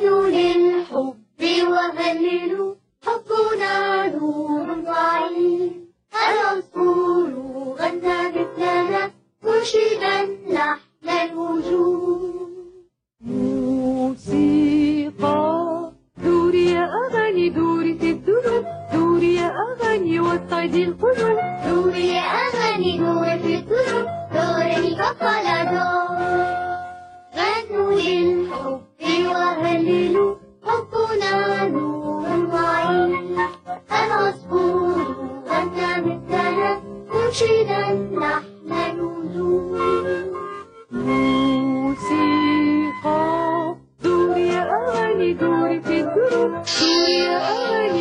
نحن للحب وهلل حبنا نور ضعيف العصفور غنى مثلنا مرشدا نحن الوجود. موسيقى. دوري يا أغاني دوري في الدروب دوري يا أغاني وصعدي القلوب دوري يا أغاني دوري في الدروب دوري كفلا دوري المذكور أنت بالثلاث مرشدا نحن نزور موسيقى دوري أغاني دوري في الدروب دوري أغاني